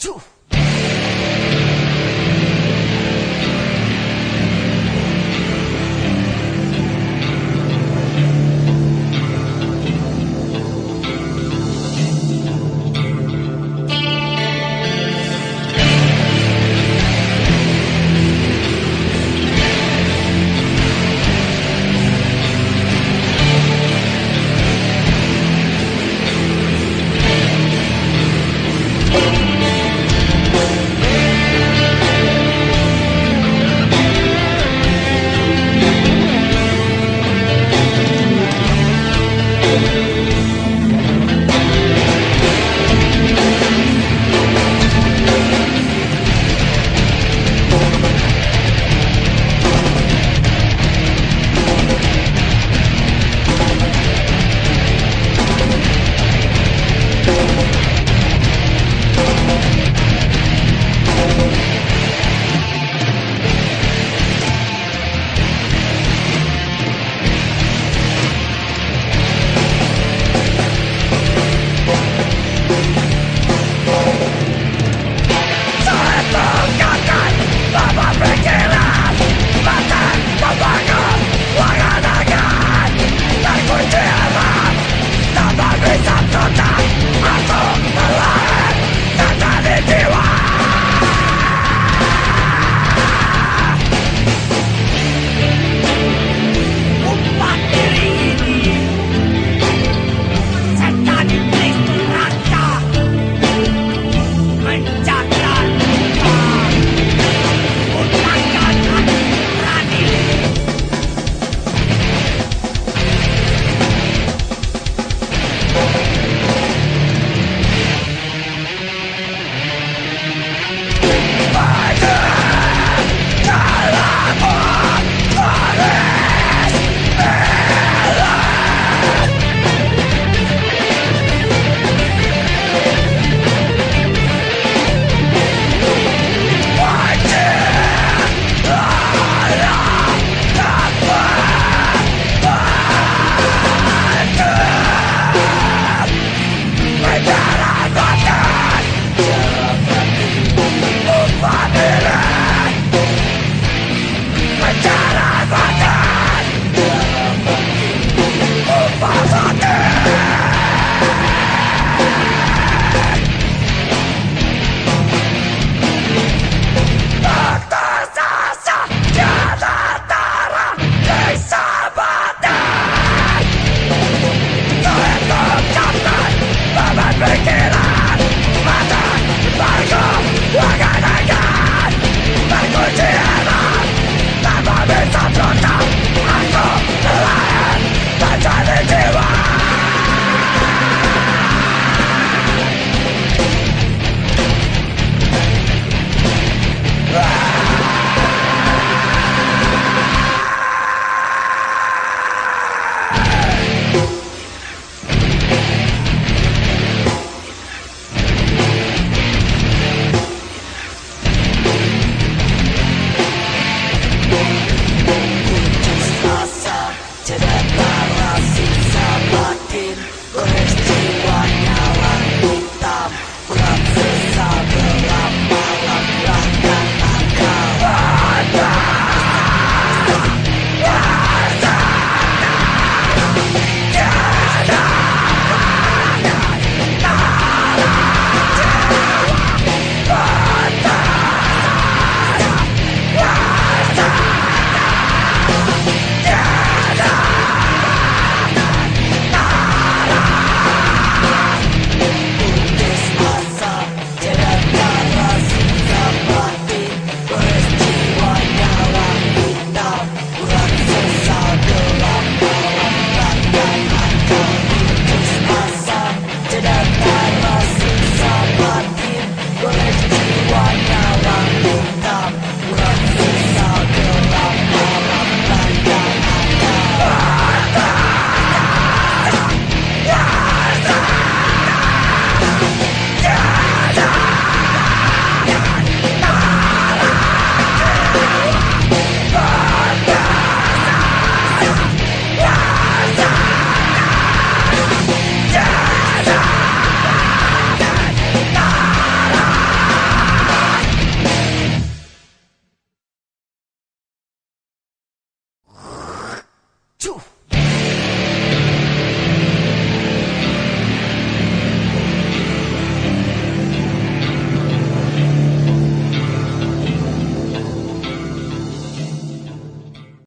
two.